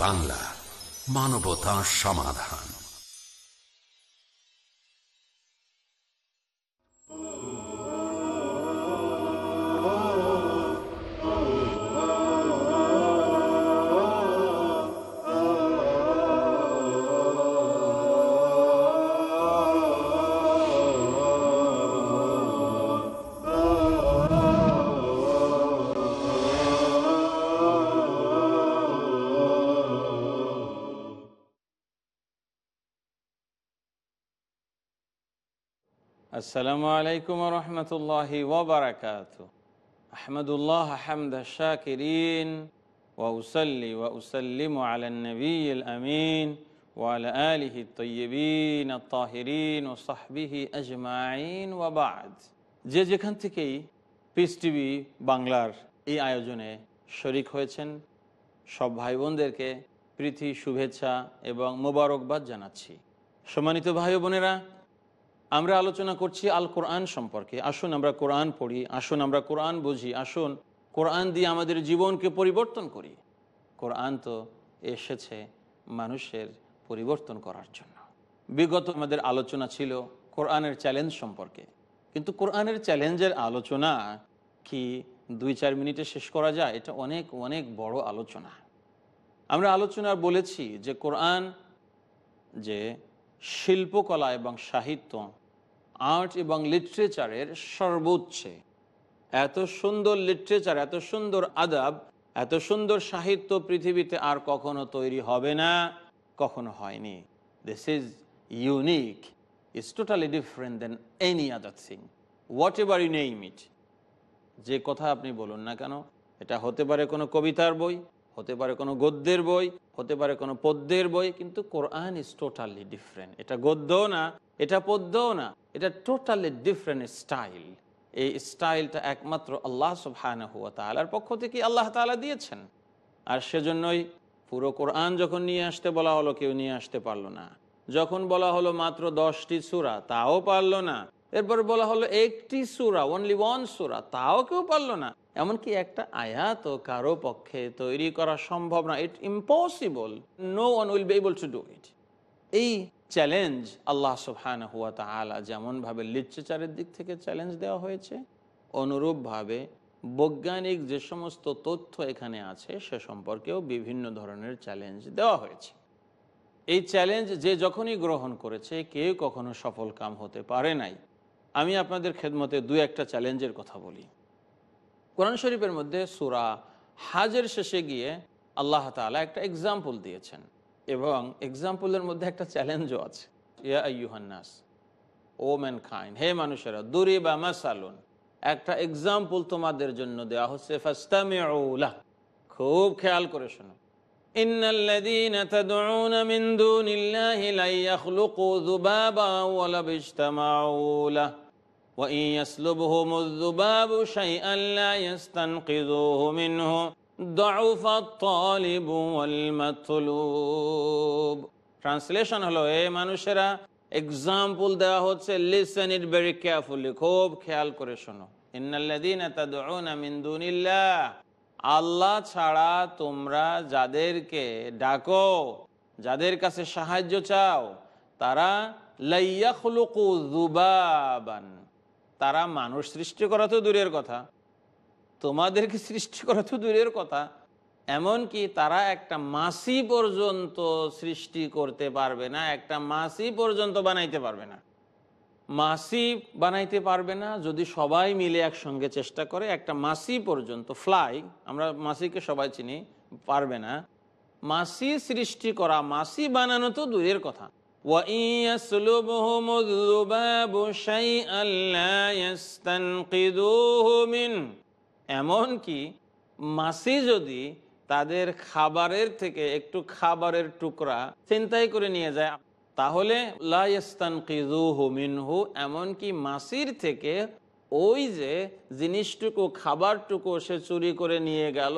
বাংলা মানবতা সমাধান। আসসালামু আলাইকুম রহমতুল্লাহি ওবরাকাত আহমদুল্লাহ হামদ শাকিরিন ওয়াউসল্লি ওয়াউসল্লিম আলান নবীল আমিন ওয়াল আলিহি তৈবিন তাহিরিন ও সাহবিহি আজমাইন ওয়াবাদ যে যেখান থেকেই পিস টিভি বাংলার এই আয়োজনে শরিক হয়েছেন, সব ভাই বোনদেরকে প্রীতি, শুভেচ্ছা এবং মোবারকবাদ জানাচ্ছি। সম্মানিত ভাই বোনেরা আমরা আলোচনা করছি আল কোরআন সম্পর্কে। আসুন আমরা কোরআন পড়ি, আসুন আমরা কোরআন বুঝি, আসুন কোরআন দিয়ে আমাদের জীবনকে পরিবর্তন করি। কোরআন তো এসেছে মানুষের পরিবর্তন করার জন্য। বিগত আমাদের আলোচনা ছিল কোরআনের চ্যালেঞ্জ সম্পর্কে। কিন্তু কোরআনের চ্যালেঞ্জের আলোচনা কি দুই চার মিনিটে শেষ করা যায়? এটা অনেক অনেক বড় আলোচনা। আমরা আলোচনা বলেছি যে কোরআন যে শিল্পকলা এবং সাহিত্য আর্ট এবং লিটারেচারের সর্বোচ্চে। এত সুন্দর লিটারেচার, এত সুন্দর আদাব, এত সুন্দর সাহিত্য পৃথিবীতে আর কখনো তৈরি হবে না, কখনো হয়নি। This is unique is totally different than any other thing whatever you name it যে কথা আপনি বলুন না কেন, এটা হতে পারে কোনো কবিতার বই, হতে পারে কোনো গদ্যের বই, হতে পারে কোনো পদ্যের বই, কিন্তু কোরআন ইজ টোটালি ডিফারেন্ট এটা গদ্যও না এটা পদ্যও না, এটা টোটালি ডিফারেন্ট স্টাইল এই স্টাইলটা একমাত্র আল্লাহ সুবহান হুয়া তালার পক্ষ থেকে আল্লাহ তালা দিয়েছেন। আর সেজন্যই পুরো কোরআন যখন নিয়ে আসতে বলা হলো, কেউ নিয়ে আসতে পারল না। যখন বলা হলো মাত্র দশটি সুরা, তাও পারল না। এরপর বলা হলো একটি সুরা অনলি ওয়ান সুরা, তাও কেউ পারল না। এমনকি একটা আয়াত কারও পক্ষে তৈরি করা সম্ভব না। It impossible no one will be able to do it এই চ্যালেঞ্জ আল্লাহ সুবহান হুয়া তালা যেমনভাবে লিটারেচারের দিক থেকে চ্যালেঞ্জ দেওয়া হয়েছে, অনুরূপভাবে বৈজ্ঞানিক যে সমস্ত তথ্য এখানে আছে সে সম্পর্কেও বিভিন্ন ধরনের চ্যালেঞ্জ দেওয়া হয়েছে। এই চ্যালেঞ্জ যে যখনই গ্রহণ করেছে, কেউ কখনো সফল কাম হতে পারে নাই। আমি আপনাদের খেদমতে দু একটা চ্যালেঞ্জের কথা বলি। কোরআন শরীফের মধ্যে সুরা হাজের শেষে গিয়ে আল্লাহ তালা একটা এক্সাম্পল দিয়েছেন। এবং এক্সাম্পলের মধ্যে একটা চ্যালেঞ্জও আছে। ইয়া আইয়ুহান্নাস ও ম্যান খাইন হে মানুষেরা দূরে বা মাসালুন, একটা এক্সাম্পল তোমাদের জন্য দেওয়া হচ্ছে, ফাস্তামিউলা, খুব খেয়াল করে শোনো। إن الذين تدعون من دون الله لن يخلقوا ذبابا ولو اجتمعوا له وإن يسلبهم الذباب شيئا لا يستنقذوه منه ضعف الطالب والمطلوب ট্রান্সলেশন হলো এ মানুষেরা এক্সাম্পল দেওয়া হচ্ছে লিসেন ইট ভেরি কেয়ারফুলি খুব খেয়াল করে শোনো ইন্নাল্লাযীনা তাদউনা মিন দুনিল্লাহ আল্লাহ ছাড়া তোমরা যাদেরকে ডাকো যাদের কাছে সাহায্য চাও তারা লাইয়াখলুকু যুবাবান তারা মানুষ সৃষ্টি করা তো দূরের কথা তোমাদেরকে সৃষ্টি করা তো দূরের কথা। এমনকি তারা একটা মাসি পর্যন্ত সৃষ্টি করতে পারবে না, একটা মাসি পর্যন্ত বানাইতে পারবে না। মাসি বানাইতে পারবে না, যদি সবাই মিলে একসঙ্গে চেষ্টা করে, একটা মাসি পর্যন্ত ফ্লাই আমরা মাসিকে সবাই চিনি, পারবে না। মাসি সৃষ্টি করা, মাসি বানানো তো দূরের কথা। এমনকি মাসি যদি তাদের খাবারের থেকে একটু খাবারের টুকরা চিন্তাই করে নিয়ে যায়, তাহলে মিনহু, এমনকি মাসির থেকে ওই যে জিনিসটুকু, খাবারটুকু সে চুরি করে নিয়ে গেল,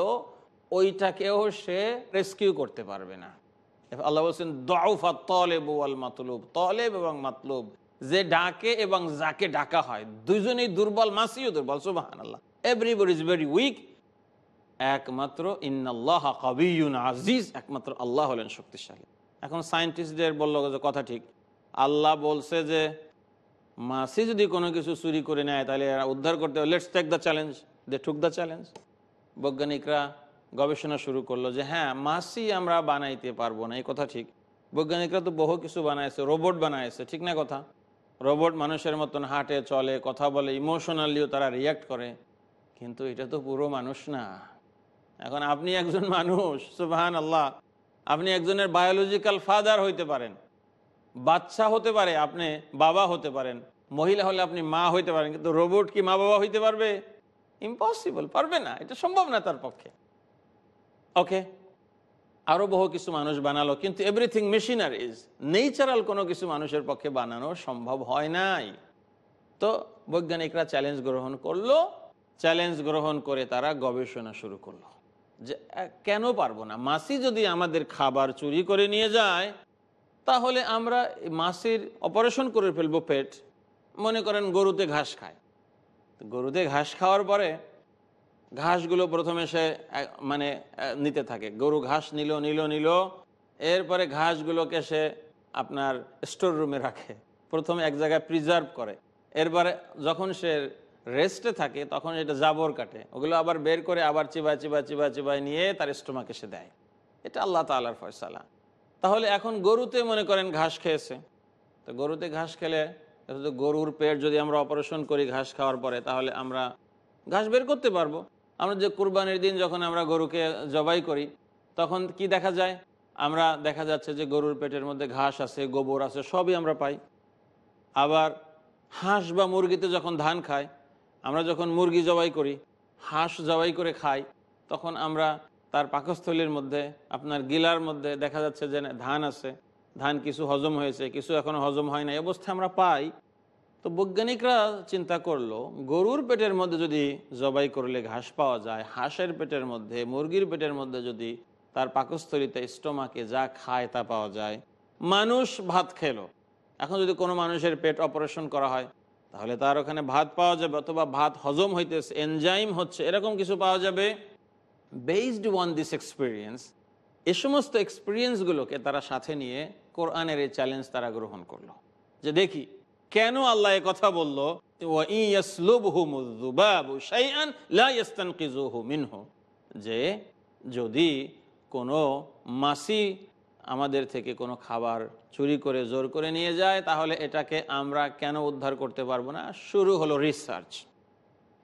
ওইটাকেও সে রেস্কিউ করতে পারবে না। আল্লাহ বলছেন দফা তলেব আল মাতলুব। তলেব এবং মাতলুব, যে ডাকে এবং যাকে ডাকা হয় দুজনেই দুর্বল, মাসিও দুর্বল সুবাহান আল্লাহ এভরিবডি ইজ ভেরি উইক একমাত্র ইন্নাল্লাহ কবিউন আজিজ একমাত্র আল্লাহ হলেন শক্তিশালী। এখন সায়েন্টিস্টদের বলল যে কথা ঠিক। আল্লাহ বলছে যে, মাসি যদি কোনো কিছু চুরি করে নেয়, তাহলে এরা উদ্ধার করতে let's take the challenge they took the challenge বৈজ্ঞানিকরা গবেষণা শুরু করল যে হ্যাঁ মাসি আমরা বানাইতে পারব না। এই কথা ঠিক। বৈজ্ঞানিকরা তো বহু কিছু বানাইছে, রোবট বানাইছে, ঠিক না কথা? রোবট মানুষের মতন হাঁটে, চলে, কথা বলে ইমোশনালিও তারা রিয়াক্ট করে। কিন্তু এটা তো পুরো মানুষ না। এখন আপনি একজন মানুষ সুবাহান আল্লাহ আপনি একজনের বায়োলজিক্যাল ফাদার হইতে পারেন, বাচ্চা হতে পারে, আপনি বাবা হতে পারেন, মহিলা হলে আপনি মা হইতে পারেন, কিন্তু রোবট কি মা বাবা হইতে পারবে? ইম্পসিবল পারবে না, এটা সম্ভব না তার পক্ষে। ওকে আরও বহু কিছু মানুষ বানালো, কিন্তু এভরিথিং মেশিনার ইজ নেচারাল কোনো কিছু মানুষের পক্ষে বানানো সম্ভব হয় নাই। তো বৈজ্ঞানিকরা চ্যালেঞ্জ গ্রহণ করল চ্যালেঞ্জ গ্রহণ করে তারা গবেষণা শুরু করল। যে কেন পারব না? মাসি যদি আমাদের খাবার চুরি করে নিয়ে যায়, তাহলে আমরা মাসির অপারেশন করে ফেলব পেট। মনে করেন গরুতে ঘাস খায়। গরুতে ঘাস খাওয়ার পরে ঘাসগুলো প্রথমে সে মানে নিতে থাকে। গরু ঘাস নিল নিল নিল। এরপরে ঘাসগুলোকে সে আপনার স্টোর রুমে রাখে। প্রথমে এক জায়গায় প্রিজার্ভ করে। এরপরে যখন সে রেস্টে থাকে, তখন এটা জাবর কাটে। ওগুলো আবার বের করে আবার চিবায় চিবায় চিবায় চিবায় নিয়ে তার স্টোমাকে সে দেয়। এটা আল্লাহ তালার ফয়সালা। তাহলে এখন গরুতে মনে করেন ঘাস খেয়েছে। তো গরুতে ঘাস খেলে গরুর পেট যদি আমরা অপারেশন করি ঘাস খাওয়ার পরে, তাহলে আমরা ঘাস বের করতে পারব। আমরা যে কুরবানির দিন যখন আমরা গরুকে জবাই করি, তখন কি দেখা যায়? আমরা দেখা যাচ্ছে যে গরুর পেটের মধ্যে ঘাস আছে, গোবর আছে, সবই আমরা পাই। আবার হাঁস বা মুরগিতে যখন ধান খায় আমরা যখন মুরগি জবাই করি, হাঁস জবাই করে খাই, তখন আমরা তার পাকস্থলীর মধ্যে, আপনার গিলার মধ্যে দেখা যাচ্ছে যে ধান আছে। ধান কিছু হজম হয়েছে, কিছু এখনও হজম হয় না এই অবস্থায় আমরা পাই। তো বৈজ্ঞানিকরা চিন্তা করল, গরুর পেটের মধ্যে যদি জবাই করলে ঘাস পাওয়া যায়, হাঁসের পেটের মধ্যে, মুরগির পেটের মধ্যে যদি তার পাকস্থলিতে স্টোমাকে যা খায় তা পাওয়া যায়, মানুষ ভাত খেলো। এখন যদি কোনো মানুষের পেট অপারেশন করা হয় তাহলে তার ওখানে ভাত পাওয়া যাবে অথবা ভাত হজম হইতেছে এনজাইম হচ্ছে, এরকম কিছু পাওয়া যাবে। বেসড ওয়ান দিস এক্সপিরিয়েন্স এ সমস্ত এক্সপিরিয়েন্সগুলোকে তারা সাথে নিয়ে কোরআনের এই চ্যালেঞ্জ তারা গ্রহণ করল। যে দেখি, কেন আল্লাহ কথা বলল? যে যদি কোনো মাসি আমাদের থেকে কোনো খাবার চুরি করে, জোর করে নিয়ে যায়, তাহলে এটাকে আমরা কেন উদ্ধার করতে পারব না? শুরু হলো রিসার্চ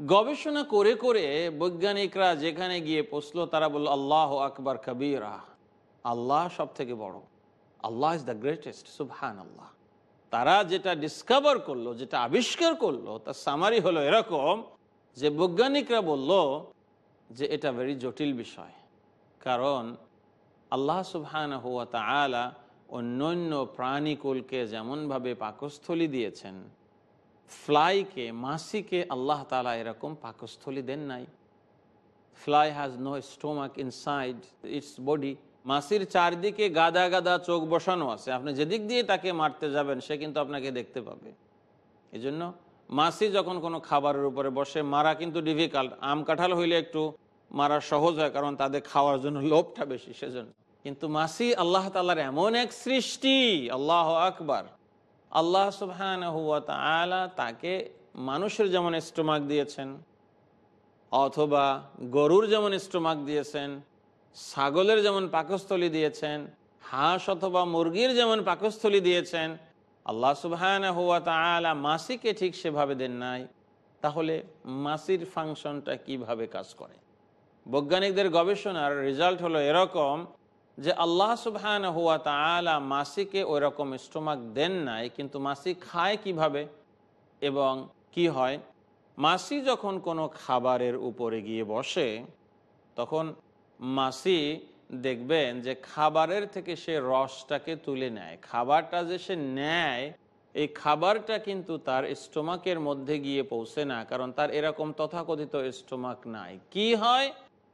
গবেষণা করে করে বৈজ্ঞানিকরা যেখানে গিয়ে পৌঁছলো, তারা বলল, আল্লাহ আকবর কবিরা। আল্লাহ সব থেকে বড়। আল্লাহ ইজ দ্য গ্রেটেস্ট সুবহান আল্লাহ তারা যেটা ডিসকভার করল, যেটা আবিষ্কার করল, তার সামারি হলো এরকম যে বৈজ্ঞানিকরা বলল যে এটা ভেরি জটিল বিষয়। কারণ আল্লাহ সুবহান হুয়া তালা অন্যান্য প্রাণীকুলকে যেমনভাবে পাকস্থলী দিয়েছেন, ফ্লাইকে, মাসিকে আল্লাহ তালা এরকম পাকস্থলী দেন নাই। Fly has no stomach inside its body মাসির চারদিকে গাদা গাদা চোখ বসানো আছে। আপনি যেদিক দিয়ে তাকে মারতে যাবেন, সে কিন্তু আপনাকে দেখতে পাবে। এজন্য জন্য মাসি যখন কোনো খাবারের উপরে বসে, মারা কিন্তু ডিফিকাল্ট আম কাঁঠাল হইলে একটু মারা সহজ হয় কারণ তাদের খাওয়ার জন্য লোভটা বেশি সেজন্য। কিন্তু মাসি আল্লাহ তালার এমন এক সৃষ্টি, আল্লাহ আকবার। আল্লাহ তালা তাকে মানুষের যেমন স্টোমাক দিয়েছেন, অথবা গরুর যেমন স্টোমাক দিয়েছেন, ছাগলের যেমন পাকস্থলী দিয়েছেন, হাঁস অথবা মুরগির যেমন পাকস্থলী দিয়েছেন, আল্লাহ সুবহান হুয়া তালা মাসিকে ঠিক সেভাবে দেন নাই। তাহলে মাসির ফাংশনটা কীভাবে কাজ করে? বৈজ্ঞানিকদের গবেষণার রেজাল্ট হলো এরকম যে আল্লাহ সুবহান হুয়া তালা মাসিকে ওই রকম স্টোমাক দেন নাই, কিন্তু মাসি খায় কীভাবে এবং কি হয়? মাসি যখন কোনো খাবারের উপরে গিয়ে বসে, তখন মাসি দেখবেন যে খাবারের থেকে সে রসটাকে তুলে নেয়। খাবারটা যে সে নেয়, এই খাবারটা কিন্তু তার স্টোমাকের মধ্যে গিয়ে পৌঁছে না, কারণ তার এরকম তথাকথিত স্টোমাক নাই। কি হয়?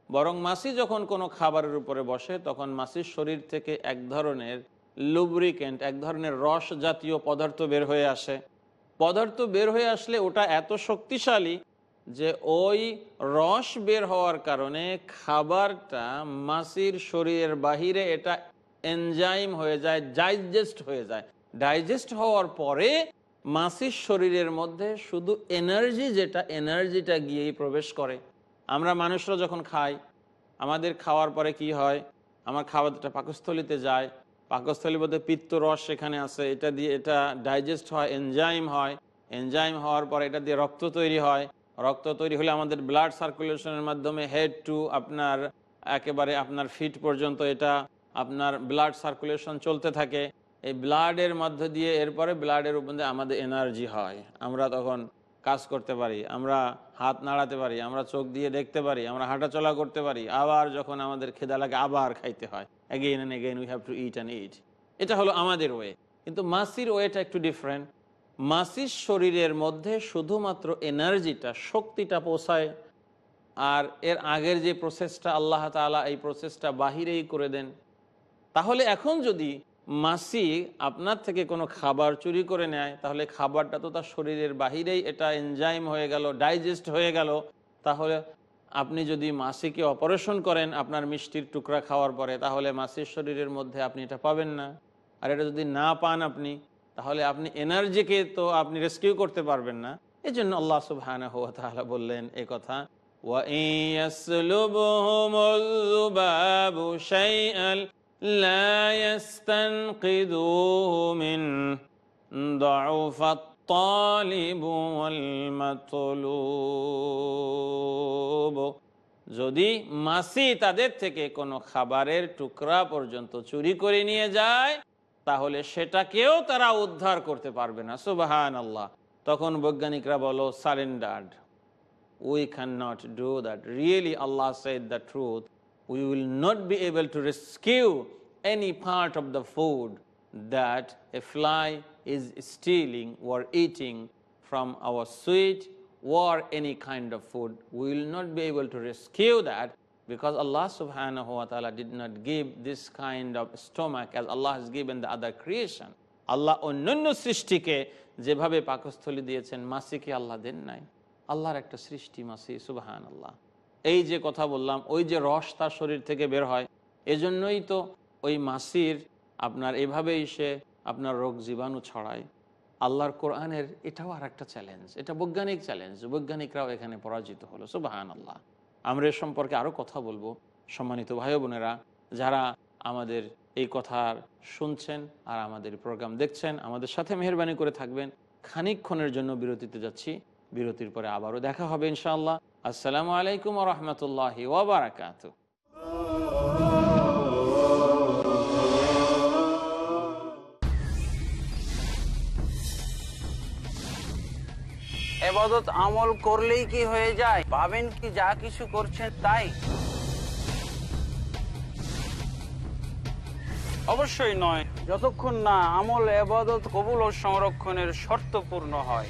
বরং মাসি যখন কোনো খাবারের উপরে বসে, তখন মাসির শরীর থেকে এক ধরনের লুব্রিকেন্ট এক ধরনের রস জাতীয় পদার্থ বের হয়ে আসে। পদার্থ বের হয়ে আসলে ওটা এত শক্তিশালী যে ওই রস বের হওয়ার কারণে খাবারটা মাসির শরীরের বাহিরে এটা এনজাইম হয়ে যায় ডাইজেস্ট হয়ে যায়। ডাইজেস্ট হওয়ার পরে মাসির শরীরের মধ্যে শুধু এনার্জি যেটা এনার্জিটা গিয়েই প্রবেশ করে। আমরা মানুষরা যখন খাই, আমাদের খাওয়ার পরে কি হয়? আমার খাবারটা পাকস্থলিতে যায়। পাকস্থলী বলতে পিত্ত রস সেখানে আছে। এটা দিয়ে, এটা ডাইজেস্ট হয় এনজাইম হয়। এনজাইম হওয়ার পর এটা দিয়ে রক্ত তৈরি হয়। রক্ত তৈরি হলে আমাদের ব্লাড সার্কুলেশনের মাধ্যমে হেড টু আপনার, একেবারে আপনার ফিট পর্যন্ত এটা, আপনার ব্লাড সার্কুলেশন চলতে থাকে। এই ব্লাডের মধ্য দিয়ে এরপরে ব্লাডের উপর আমাদের এনার্জি হয়। আমরা তখন কাজ করতে পারি, আমরা হাত নাড়াতে পারি, আমরা চোখ দিয়ে দেখতে পারি, আমরা হাঁটাচলা করতে পারি, আবার যখন আমাদের খেদা লাগে আবার খাইতে হয়। Again and again we have to eat and eat এটা হলো আমাদের ওয়ে কিন্তু মাসির ওয়েটা একটু ডিফারেন্ট মাসির শরীরের মধ্যে শুধুমাত্র এনার্জিটা শক্তিটা পৌঁছায়, আর এর আগের যে প্রসেসটা আল্লাহ তালা এই প্রসেসটা বাহিরেই করে দেন। তাহলে এখন যদি মাসি আপনার থেকে কোনো খাবার চুরি করে নেয়, তাহলে খাবারটা তো তার শরীরের বাহিরেই এটা এনজাইম হয়ে গেল ডাইজেস্ট হয়ে গেল। তাহলে আপনি যদি মাসিকে অপারেশন করেন আপনার মিষ্টির টুকরা খাওয়ার পরে, তাহলে মাসির শরীরের মধ্যে আপনি এটা পাবেন না। আর এটা যদি না পান আপনি, তাহলে আপনি এনার্জিকে তো আপনি রেস্কিউ করতে পারবেন না। এই জন্য আল্লাহ সুবাহ বললেন এ কথা, ওয়া لا يستنقذوه منه ضعف الطالب والمطلوب যদি মাসি তাদের থেকে কোনো খাবারের টুকরা পর্যন্ত চুরি করে নিয়ে যায় তাহলে সেটাকেও তারা উদ্ধার করতে পারবে না সুবাহান আল্লাহ তখন বৈজ্ঞানিকরা বলো surrendered we cannot do that. Really, Allah said the truth. We will not be able to rescue any part of the food that a fly is stealing or eating from our sweet or any kind of food. We will not be able to rescue that because Allah subhanahu wa ta'ala did not give this kind of stomach as Allah has given the other creation. আল্লাহ অন্যান্য সৃষ্টিকে যেভাবে পাকস্থলী দিয়েছেন মাসিকে আল্লাহ দেন নাই আল্লাহর একটা সৃষ্টি মাসি সুবাহান আল্লাহ এই যে কথা বললাম, ওই যে রস তার শরীর থেকে বের হয়, এজন্যই তো ওই মাসির আপনার এভাবেই সে আপনার রোগ জীবাণু ছড়ায়। আল্লাহর কোরআনের এটাও আর একটা চ্যালেঞ্জ এটা বৈজ্ঞানিক চ্যালেঞ্জ বৈজ্ঞানিকরাও এখানে পরাজিত হলো সুবাহান আল্লাহ আমরা এ সম্পর্কে আরও কথা বলব, সম্মানিত ভাই বোনেরা, যারা আমাদের এই কথা শুনছেন আর আমাদের প্রোগ্রাম দেখছেন, আমাদের সাথে মেহরবানি করে থাকবেন। খানিকক্ষণের জন্য বিরতিতে যাচ্ছি, বিরতির পরে আবারও দেখা হবে ইনশাআল্লাহ। আসসালামু আলাইকুম রহমতুল্লাহ ওবরাকাত এবাদত আমল করলেই কি হয়ে যায়? পাবেন কি যা কিছু করছেন তাই? অবশ্যই নয়। যতক্ষণ না আমল এবাদত কবুল ও সংরক্ষণের শর্ত পূর্ণ হয়।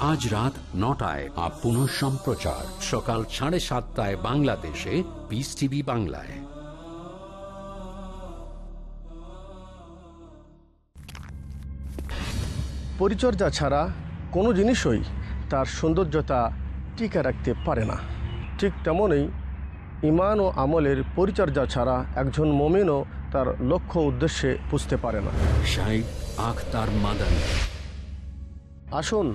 আজ রাত নটায় বা পুনঃ সম্প্রচার। সকাল সাড়ে সাতটায় বাংলাদেশে পিস টিভি বাংলায়। পরিচর্যা ছাড়া কোনো জিনিসই তার সৌন্দর্যতা টিকে রাখতে পারে না। ঠিক তেমনই ইমান ও আমলের পরিচর্যা ছাড়া একজন মমিনও তার লক্ষ্য উদ্দেশ্যে বুঝতে পারে না। আসুন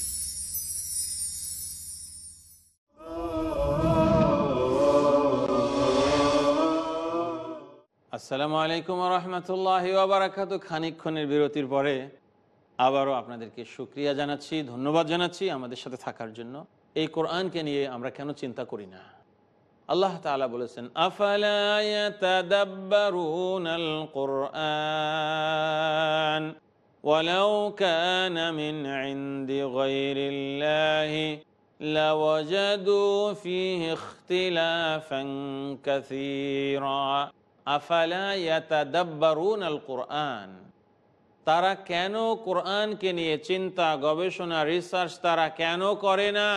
আসসালামু আলাইকুম রহমতুল্লাহ বারাকাতু খানিকক্ষণের বিরতির পরে আবারও আপনাদেরকে সুক্রিয়া জানাচ্ছি ধন্যবাদ জানাচ্ছি আমাদের সাথে থাকার জন্য এই কোরআনকে নিয়ে আমরা কেন চিন্তা করি না আল্লাহ তাআলা বলেছেন আফালা ইয়াতাদাব্বারুনাল কুরআন ولو كان من عند غير الله لوجدوا فيه اختلافا كثيرا আফালা ইয়াতাদাব্বারুন কোরআন তারা কেন কোরআনকে নিয়ে চিন্তা, গবেষণা রিসার্চ তারা কেন করে না?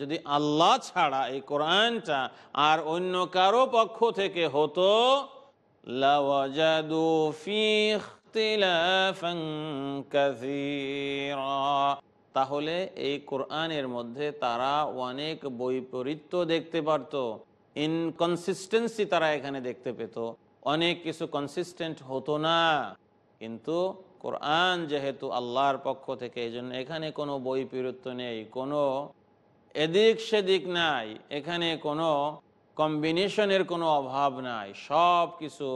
যদি আল্লাহ ছাড়া এই কোরআনটা আর অন্য কারও পক্ষ থেকে হতো, লাওয়াজাদু তাহলে এই কোরআনের মধ্যে তারা অনেক বৈপরীত্য দেখতে পারত। ইনকনসিস্টেন্সি তারা এখানে দেখতে পেত। অনেক কিছু কনসিস্টেন্ট হতো না। কিন্তু কোরআন যেহেতু আল্লাহর পক্ষ থেকে এই জন্য এখানে কোনো বৈপরীত্য নেই, কোনো এদিক সেদিক নাই, এখানে কোনো কম্বিনেশনের কোনো অভাব নাই। সব কিছু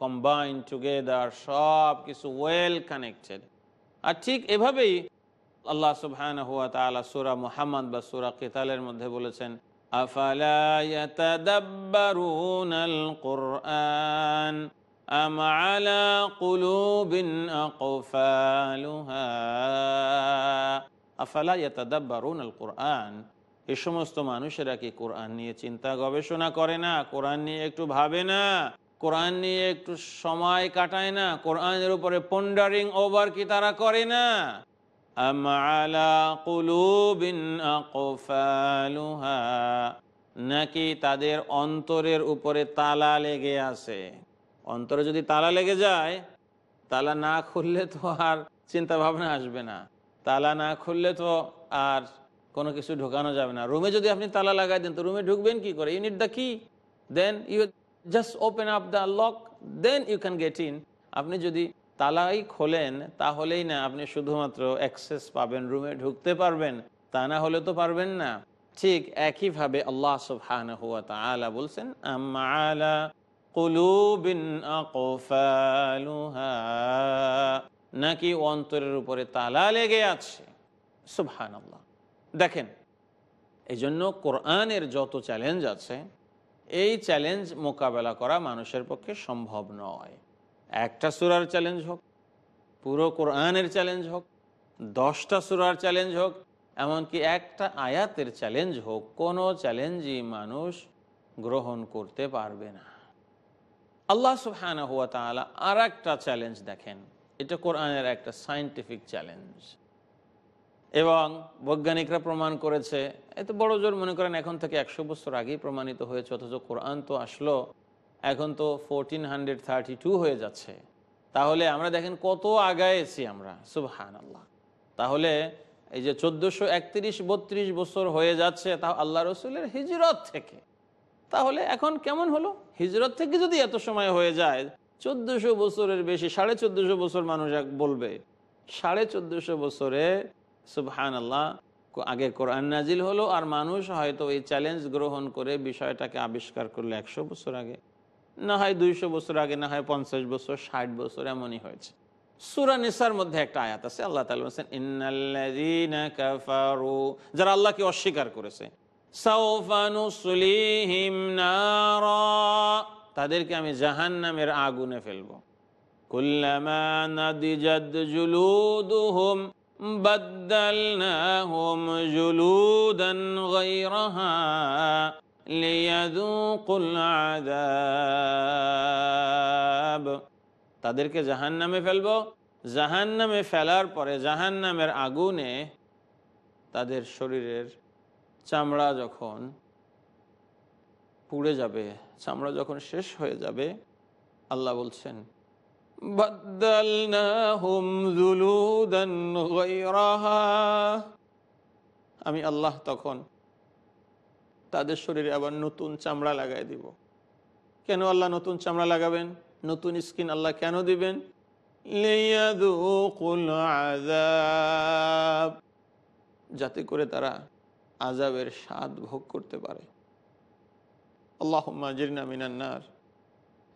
কম্বাইন টুগেদার সব কিছু ওয়েল কানেক্টেড আর ঠিক এভাবেই আল্লাহ সুবহান হুয়া তালা সুরা মুহাম্মদ বা সুরা কিতালের মধ্যে বলেছেন এই সমস্ত মানুষেরা কি কোরআন নিয়ে চিন্তা গবেষণা করে না? কোরআন নিয়ে একটু ভাবে না? কোরআন নিয়ে একটু সময় কাটায় না? কোরআনের উপরে পন্ডারিং ওভার কি তারা করে না? أم على قلوب أقفالها নাকি তাদের অন্তরের উপরে তালা লেগে আছে অন্তরে যদি তালা লেগে যায় তালা না খুললে তো আর চিন্তা ভাবনা আসবে না তালা না খুললে তো আর কোনো কিছু ঢোকানো যাবে না রুমে যদি আপনি তালা লাগাই দেন তো রুমে ঢুকবেন কি করে you need the key then you just open up the lock then you can get in আপনি যদি তালাই খোলেন, তাহলেই না আপনি শুধুমাত্র অ্যাক্সেস পাবেন রুমে ঢুকতে পারবেন, তা না হলে তো পারবেন না। ঠিক একইভাবে আল্লাহ সুবহান হুয়া তাআলা বলছেন নাকি অন্তরের উপরে তালা লেগে আছে। সুবহান আল্লাহ দেখেন এই জন্য কোরআনের যত চ্যালেঞ্জ আছে, এই চ্যালেঞ্জ মোকাবেলা করা মানুষের পক্ষে সম্ভব নয়। একটা সুরার চ্যালেঞ্জ হোক, পুরো কোরআনের চ্যালেঞ্জ হোক, দশটা সুরার চ্যালেঞ্জ হোক, এমনকি একটা আয়াতের চ্যালেঞ্জ হোক, কোনো চ্যালেঞ্জই মানুষ গ্রহণ করতে পারবে না। আল্লাহ সুবহানা হুয়া তাআলা আর একটা চ্যালেঞ্জ দেখেন। এটা কোরআনের একটা সাইন্টিফিক চ্যালেঞ্জ এবং বৈজ্ঞানিকরা প্রমাণ করেছে, এত বড় জোর মনে করেন এখন থেকে একশো বছর আগেই প্রমাণিত হয়েছে, অথচ কোরআন তো আসলো এখন তো ফোরটিন হান্ড্রেড থার্টি টু হয়ে যাচ্ছে। তাহলে আমরা দেখেন কত আগায়েছি আমরা। সুবহান আল্লাহ তাহলে এই যে চোদ্দোশো একত্রিশ বত্রিশ বছর হয়ে যাচ্ছে তা আল্লাহ রসুলের হিজরত থেকে। তাহলে এখন কেমন হলো? হিজরত থেকে যদি এত সময় হয়ে যায়, চোদ্দশো বছরের বেশি, সাড়ে চোদ্দশো বছর মানুষ এক বলবে। সাড়ে চোদ্দশো বছরে সুবহান আল্লাহ আগে কোরআন নাজিল হলো, আর মানুষ হয়তো এই চ্যালেঞ্জ গ্রহণ করে বিষয়টাকে আবিষ্কার করল একশো বছর আগে। না হয় দুইশো বছর আগে, না হয় পঞ্চাশ বছর, ষাট বছর, এমনই হয়েছে। সুরা নিসার মধ্যে একটা আয়াত আছে, আল্লাহ তালা বলছেন কাফারু, যারা আল্লাহকে অস্বীকার করেছে। তাদেরকে আমি জাহান্নামের আগুনে ফেলব। কুল্লামা নাদিজাদ জুলুদুহুম বাদদালনাহুম জুলুদান তাদেরকে জাহান্নামে ফেলব জাহান নামে ফেলার পরে জাহান নামের আগুনে তাদের শরীরের চামড়া যখন পুড়ে যাবে, চামড়া যখন শেষ হয়ে যাবে, আল্লাহ বলছেন। আমি আল্লাহ তখন তাদের শরীরে আবার নতুন চামড়া লাগাই দিব। কেন আল্লাহ নতুন চামড়া লাগাবেন? নতুন স্কিন আল্লাহ কেন দিবেন। যাতে করে তারা আজাবের স্বাদ ভোগ করতে পারে। আল্লাহ জিরনা মিনান্নার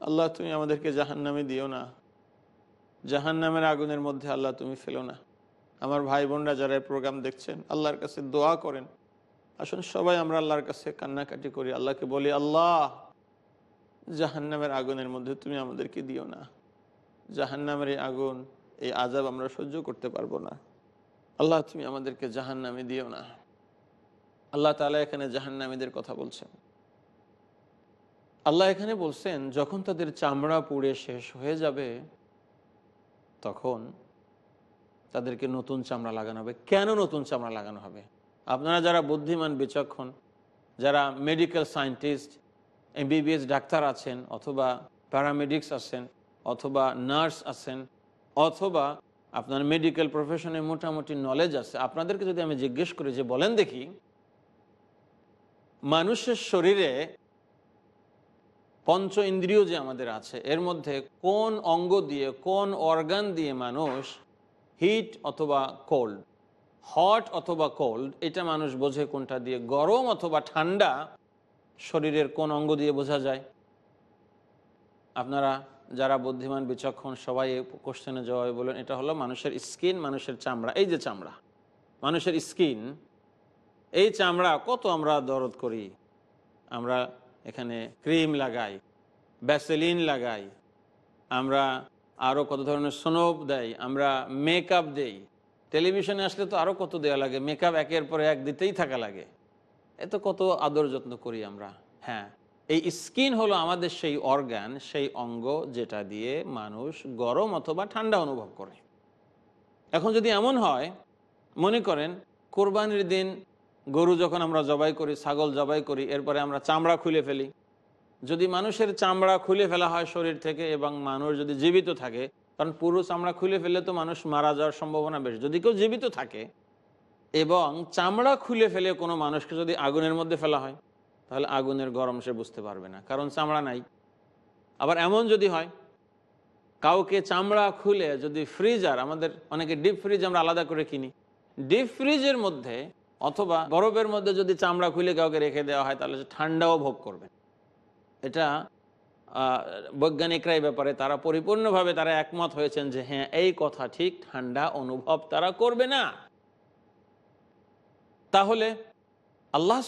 আল্লাহ তুমি আমাদেরকে জাহান্নামে দিও না। জাহান্নামের আগুনের মধ্যে আল্লাহ তুমি ফেলো না। আমার ভাই বোনরা যারা প্রোগ্রাম দেখছেন, আল্লাহর কাছে দোয়া করেন। আসুন সবাই আমরা আল্লাহর কাছে কান্নাকাটি করি, আল্লাহকে বলি, আল্লাহ, জাহান্নামের আগুনের মধ্যে তুমি আমাদেরকে দিও না। জাহান্নামের এই আগুন, এই আজাব আমরা সহ্য করতে পারব না। আল্লাহ, তুমি আমাদেরকে জাহান্নামে দিও না। আল্লাহ তালা এখানে জাহান্নামীদের কথা বলছেন। আল্লাহ এখানে বলছেন, যখন তাদের চামড়া পুড়ে শেষ হয়ে যাবে, তখন তাদেরকে নতুন চামড়া লাগানো হবে। কেন নতুন চামড়া লাগানো হবে? আপনারা যারা বুদ্ধিমান, বিচক্ষণ, যারা মেডিকেল সায়েন্টিস্ট এমবিবিএস ডাক্তার আছেন, অথবা প্যারামেডিক্স আছেন, অথবা নার্স আছেন, অথবা আপনার মেডিকেল প্রফেশনে মোটামুটি নলেজ আছে, আপনাদেরকে যদি আমি জিজ্ঞেস করি যে বলেন দেখি, মানুষের শরীরে পঞ্চ ইন্দ্রিয় যে আমাদের আছে, এর মধ্যে কোন অঙ্গ দিয়ে, কোন অর্গান দিয়ে মানুষ হিট অথবা কোল্ড হট অথবা কোল্ড এটা মানুষ বোঝে কোনটা দিয়ে গরম অথবা ঠান্ডা, শরীরের কোন অঙ্গ দিয়ে বোঝা যায়। আপনারা যারা বুদ্ধিমান, বিচক্ষণ, সবাই এই কোশ্চেনে জবাবে বলেন, এটা হলো মানুষের স্কিন মানুষের চামড়া। এই যে চামড়া, মানুষের স্কিন এই চামড়া কত আমরা দরদ করি। আমরা এখানে ক্রিম লাগাই ব্যাসেলিন লাগাই, আমরা আরও কত ধরনের সোনব দেয় আমরা মেকআপ দেই। টেলিভিশনে আসলে তো আরও কত দেওয়া লাগে? মেকআপ একের পরে এক দিতেই থাকা লাগে। এত কত আদর যত্ন করি আমরা। হ্যাঁ। এই স্কিন হলো আমাদের সেই অর্গান, সেই অঙ্গ যেটা দিয়ে মানুষ গরম অথবা ঠান্ডা অনুভব করে। এখন যদি এমন হয়, মনে করেন কোরবানির দিন গরু যখন আমরা জবাই করি, ছাগল জবাই করি, এরপরে আমরা চামড়া খুলে ফেলি। যদি মানুষের চামড়া খুলে ফেলা হয় শরীর থেকে এবং মানুষ যদি জীবিত থাকে কারণ পুরো চামড়া খুলে ফেলে তো মানুষ মারা যাওয়ার সম্ভাবনা বেশি। যদি কেউ জীবিত থাকে এবং চামড়া খুলে ফেলে কোনো মানুষকে যদি আগুনের মধ্যে ফেলা হয়, তাহলে আগুনের গরম সে বুঝতে পারবে না, কারণ চামড়া নাই। আবার এমন যদি হয়, কাউকে চামড়া খুলে যদি ফ্রিজার আমাদের অনেকে ডিপ ফ্রিজ আমরা আলাদা করে কিনি। ডিপ ফ্রিজের মধ্যে অথবা বরফের মধ্যে যদি চামড়া খুলে কাউকে রেখে দেওয়া হয়, তাহলে সে ঠান্ডাও ভোগ করবে। এটা বৈজ্ঞানিকরা এই ব্যাপারে তারা পরিপূর্ণভাবে তারা একমত হয়েছেন যে হ্যাঁ এই কথা ঠিক, ঠান্ডা অনুভব তারা করবে না। তাহলে আল্লাহ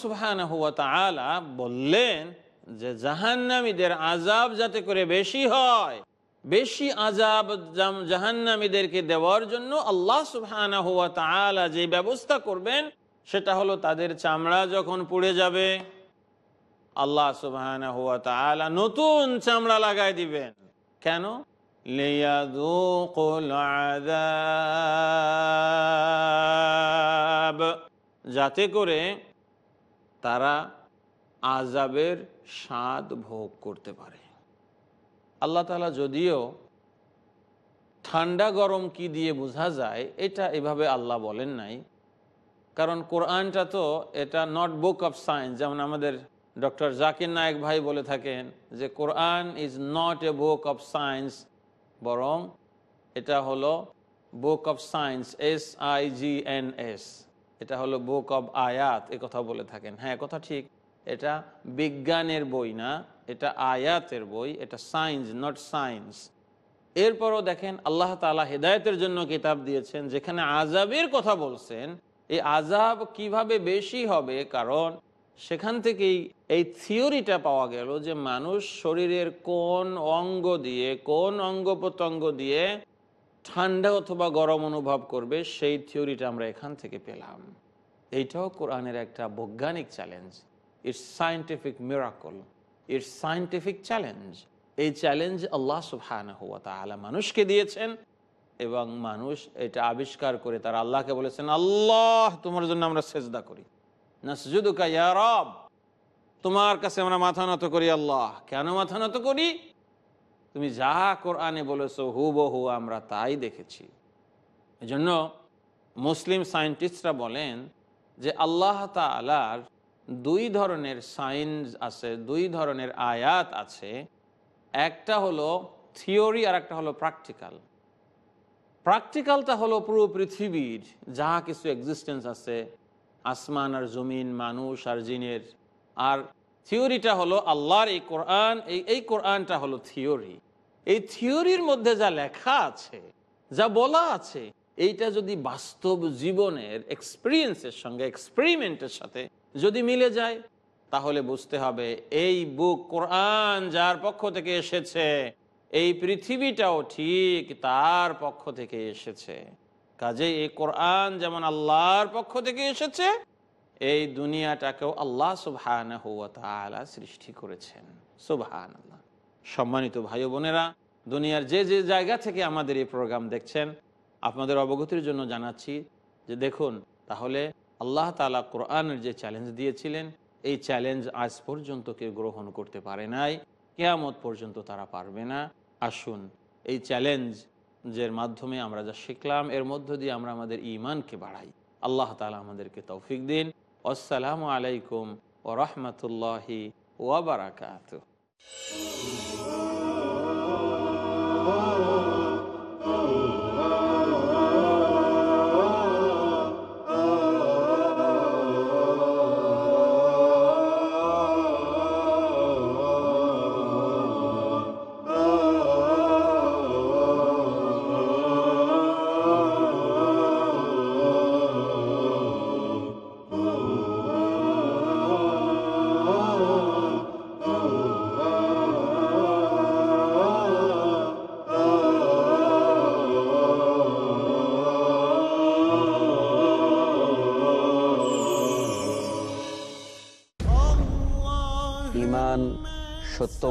তাআলা বললেন যে, জাহান্নামীদের আজাব যাতে করে বেশি হয়, বেশি আজাব জাহান্নামীদেরকে দেওয়ার জন্য আল্লাহ তাআলা যে ব্যবস্থা করবেন, সেটা হলো তাদের চামড়া যখন পুড়ে যাবে আল্লাহ তাআলা নতুন চামড়া লাগাই দিবেন। কেন? যাতে করে তারা আজাবের স্বাদ ভোগ করতে পারে। আল্লাহ তালা যদিও ঠান্ডা গরম কি দিয়ে বোঝা যায়, এটা এভাবে আল্লাহ বলেন নাই। কারণ কোরআনটা তো এটা নট বুক অফ সায়েন্স যেমন আমাদের ডক্টর জাকির নায়েক ভাই বলে থাকেন যে Quran is not a book of science বরং এটা হলো book of science S I G N S এটা হলো বুক অব আয়াত, এ কথা বলে থাকেন। হ্যাঁ কথা ঠিক। এটা বিজ্ঞানের বই না, এটা আয়াতের বই, এটা সায়েন্স নট সায়েন্স এরপরও দেখেন, আল্লাহ তালা হেদায়তের জন্য কিতাব দিয়েছেন, যেখানে আজাবের কথা বলছেন। এই আজাব কীভাবে বেশি হবে? কারণ সেখান থেকেই এই থিওরিটা পাওয়া গেল যে মানুষ শরীরের কোন অঙ্গ দিয়ে, কোন অঙ্গ প্রত্যঙ্গ দিয়ে ঠান্ডা অথবা গরম অনুভব করবে, সেই থিওরিটা আমরা এখান থেকে পেলাম। এইটাও কোরআনের একটা বৈজ্ঞানিক challenge. It's scientific miracle it's scientific challenge এই চ্যালেঞ্জ আল্লাহ সুবহানাহু ওয়া তাআলা মানুষকে দিয়েছেন এবং মানুষ এটা আবিষ্কার করে তারা আল্লাহকে বলেছেন, আল্লাহ, তোমার জন্য আমরা সেজদা করি। রব, তোমার কাছে আমরা মাথা নত করি আল্লাহ। কেন মাথা নত করি? তুমি যা কোরআনে বলেছ, হুবহু আমরা তাই দেখেছি। এজন্য মুসলিম সায়েন্টিস্টরা বলেন যে আল্লাহ তালার দুই ধরনের সাইন্স আছে, দুই ধরনের আয়াত আছে। একটা হলো থিওরি আর একটা হলো প্র্যাকটিক্যাল। প্র্যাকটিক্যালটা হলো পুরো পৃথিবীর যা কিছু এক্সিস্টেন্স আছে আসমান আর জমিন, মানুষ আর জিনের। আর থিওরিটা হলো আল্লাহর এই কোরআন, এই এই কোরআনটা হলো থিওরি। এই থিওরির মধ্যে যা লেখা আছে, যা বলা আছে, এইটা যদি বাস্তব জীবনের এক্সপিরিয়েন্সের সঙ্গে এক্সপেরিমেন্টের সাথে যদি মিলে যায়, তাহলে বুঝতে হবে এই বুক কোরআন যার পক্ষ থেকে এসেছে, এই পৃথিবীটাও ঠিক তার পক্ষ থেকে এসেছে। কাজে এই কোরআন যেমন আল্লাহর পক্ষ থেকে এসেছে, এই দুনিয়াটাকেও আল্লাহ সুবহান সৃষ্টি করেছেন। সুবহান আল্লাহ সম্মানিত ভাই বোনেরা, দুনিয়ার যে যে জায়গা থেকে আমাদের এই প্রোগ্রাম দেখছেন, আপনাদের অবগতির জন্য জানাচ্ছি যে দেখুন, তাহলে আল্লাহ তালা কোরআনের যে চ্যালেঞ্জ দিয়েছিলেন, এই চ্যালেঞ্জ আজ পর্যন্ত কেউ গ্রহণ করতে পারে নাই, কেয়ামত পর্যন্ত তারা পারবে না। আসুন, এই চ্যালেঞ্জের মাধ্যমে আমরা যা শিখলাম, এর মধ্য দিয়ে আমরা আমাদের ইমানকে বাড়াই। আল্লাহ তালা আমাদেরকে তৌফিক দিন। আসসালামু আলাইকুম ও রহমতুল্লাহি ওয়াবারাকাত ইমান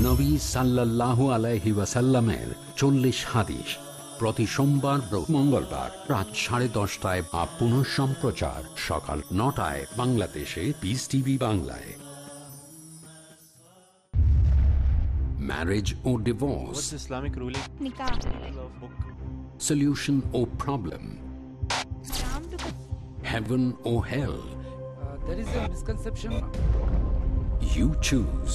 নবী সাল্লাল্লাহু আলাইহি ওয়াসাল্লামের চল্লিশ হাদিস প্রতি সোমবার মঙ্গলবার রাত সাড়ে দশটায় বা পুনঃ সম্প্রচার সকাল নটায় বাংলাদেশে পিস টিভি বাংলায় marriage O divorce What's Islamic ruling? Nikah. solution or problem heaven or hell uh, there is a misconception. you choose